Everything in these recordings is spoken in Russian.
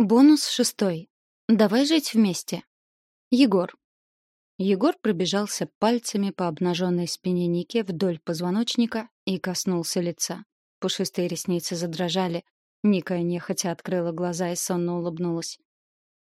Бонус шестой. Давай жить вместе. Егор. Егор пробежался пальцами по обнаженной спине Ники вдоль позвоночника и коснулся лица. Пушистые ресницы задрожали. Ника нехотя открыла глаза и сонно улыбнулась.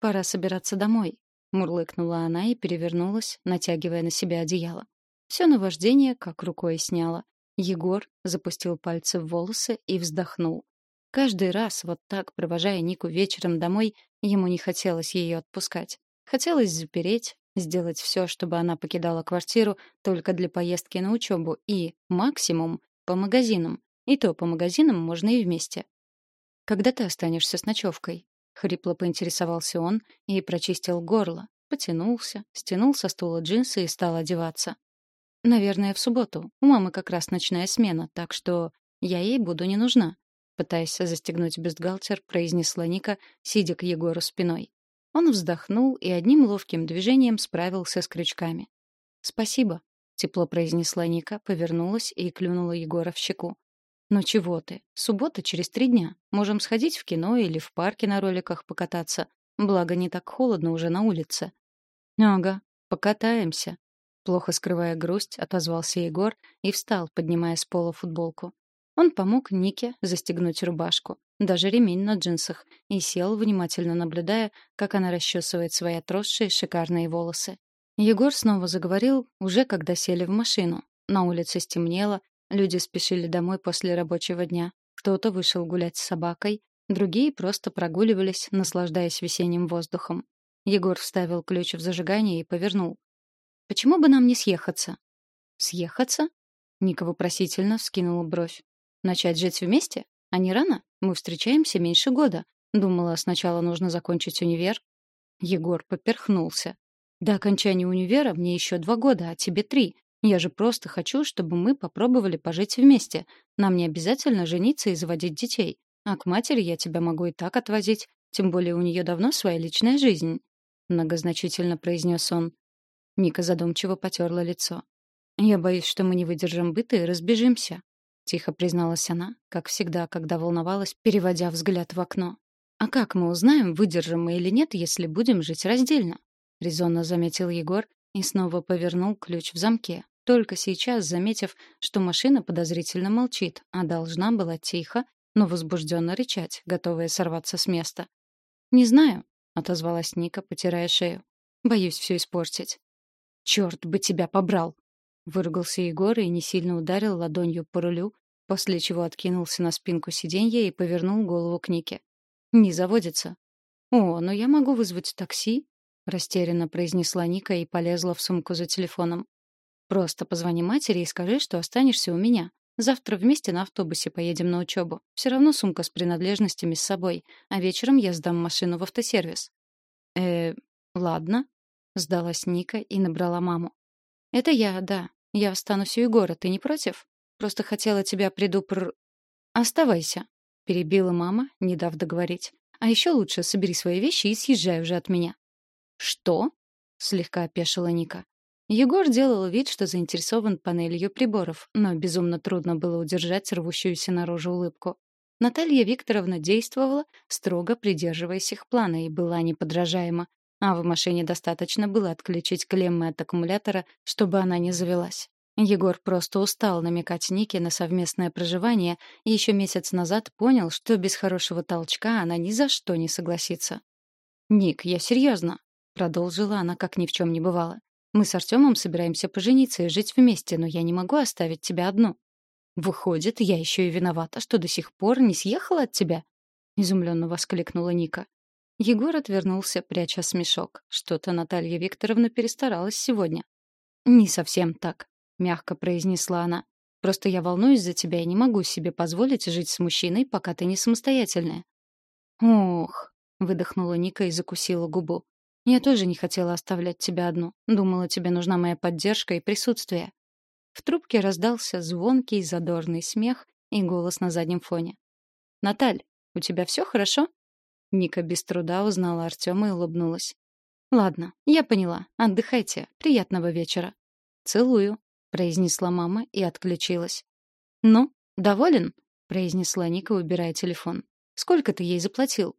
«Пора собираться домой», — мурлыкнула она и перевернулась, натягивая на себя одеяло. Все наваждение как рукой сняло. Егор запустил пальцы в волосы и вздохнул. Каждый раз, вот так, провожая Нику вечером домой, ему не хотелось ее отпускать. Хотелось запереть, сделать все, чтобы она покидала квартиру только для поездки на учебу и, максимум, по магазинам. И то по магазинам можно и вместе. «Когда ты останешься с ночевкой?» — хрипло поинтересовался он и прочистил горло, потянулся, стянул со стула джинсы и стал одеваться. «Наверное, в субботу. У мамы как раз ночная смена, так что я ей буду не нужна пытаясь застегнуть бюстгальтер, произнесла Ника, сидя к Егору спиной. Он вздохнул и одним ловким движением справился с крючками. «Спасибо», — тепло произнесла Ника, повернулась и клюнула Егора в щеку. «Ну чего ты? Суббота через три дня. Можем сходить в кино или в парке на роликах покататься. Благо, не так холодно уже на улице». «Ага, покатаемся», — плохо скрывая грусть, отозвался Егор и встал, поднимая с пола футболку. Он помог Нике застегнуть рубашку, даже ремень на джинсах, и сел, внимательно наблюдая, как она расчесывает свои отросшие шикарные волосы. Егор снова заговорил, уже когда сели в машину. На улице стемнело, люди спешили домой после рабочего дня. Кто-то вышел гулять с собакой, другие просто прогуливались, наслаждаясь весенним воздухом. Егор вставил ключ в зажигание и повернул. «Почему бы нам не съехаться?» «Съехаться?» Ника вопросительно вскинула бровь. Начать жить вместе? А не рано? Мы встречаемся меньше года. Думала, сначала нужно закончить универ. Егор поперхнулся. До окончания универа мне еще два года, а тебе три. Я же просто хочу, чтобы мы попробовали пожить вместе. Нам не обязательно жениться и заводить детей. А к матери я тебя могу и так отвозить. Тем более у нее давно своя личная жизнь. Многозначительно произнес он. Ника задумчиво потерла лицо. Я боюсь, что мы не выдержим быта и разбежимся тихо призналась она, как всегда, когда волновалась, переводя взгляд в окно. А как мы узнаем, выдержим мы или нет, если будем жить раздельно? резонно заметил Егор и снова повернул ключ в замке, только сейчас заметив, что машина подозрительно молчит, а должна была тихо, но возбужденно рычать, готовая сорваться с места. «Не знаю», — отозвалась Ника, потирая шею. «Боюсь все испортить». «Черт бы тебя побрал!» — выругался Егор и не сильно ударил ладонью по рулю, после чего откинулся на спинку сиденья и повернул голову к Нике. «Не заводится». «О, но я могу вызвать такси», — растерянно произнесла Ника и полезла в сумку за телефоном. «Просто позвони матери и скажи, что останешься у меня. Завтра вместе на автобусе поедем на учебу. Все равно сумка с принадлежностями с собой, а вечером я сдам машину в автосервис». «Э, ладно», — сдалась Ника и набрала маму. «Это я, да. Я останусь у Егора. Ты не против?» Просто хотела тебя предупр... Оставайся, перебила мама, не дав договорить. А еще лучше собери свои вещи и съезжай уже от меня. Что? слегка опешила Ника. Егор делал вид, что заинтересован панелью приборов, но безумно трудно было удержать рвущуюся наружу улыбку. Наталья Викторовна действовала, строго придерживаясь их плана, и была неподражаема. А в машине достаточно было отключить клеммы от аккумулятора, чтобы она не завелась. Егор просто устал намекать Нике на совместное проживание и еще месяц назад понял, что без хорошего толчка она ни за что не согласится. «Ник, я серьезно», — продолжила она, как ни в чем не бывало. «Мы с Артемом собираемся пожениться и жить вместе, но я не могу оставить тебя одну». «Выходит, я еще и виновата, что до сих пор не съехала от тебя?» — изумленно воскликнула Ника. Егор отвернулся, пряча смешок. Что-то Наталья Викторовна перестаралась сегодня. «Не совсем так мягко произнесла она. Просто я волнуюсь за тебя и не могу себе позволить жить с мужчиной, пока ты не самостоятельная. Ох, выдохнула Ника и закусила губу. Я тоже не хотела оставлять тебя одну. Думала, тебе нужна моя поддержка и присутствие. В трубке раздался звонкий задорный смех и голос на заднем фоне. Наталь, у тебя все хорошо? Ника без труда узнала Артема и улыбнулась. Ладно, я поняла. Отдыхайте. Приятного вечера. Целую, произнесла мама и отключилась. «Ну, доволен?» — произнесла Ника, убирая телефон. «Сколько ты ей заплатил?»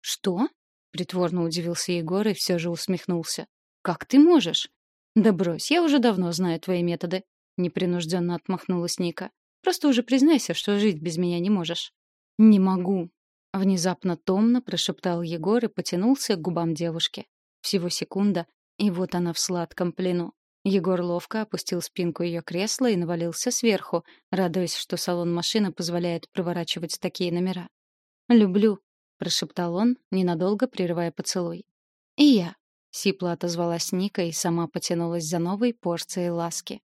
«Что?» — притворно удивился Егор и все же усмехнулся. «Как ты можешь?» «Да брось, я уже давно знаю твои методы», — непринужденно отмахнулась Ника. «Просто уже признайся, что жить без меня не можешь». «Не могу», — внезапно томно прошептал Егор и потянулся к губам девушки. Всего секунда, и вот она в сладком плену. Егор ловко опустил спинку ее кресла и навалился сверху, радуясь, что салон машины позволяет проворачивать такие номера. «Люблю», — прошептал он, ненадолго прерывая поцелуй. «И я», — сипло отозвалась Ника и сама потянулась за новой порцией ласки.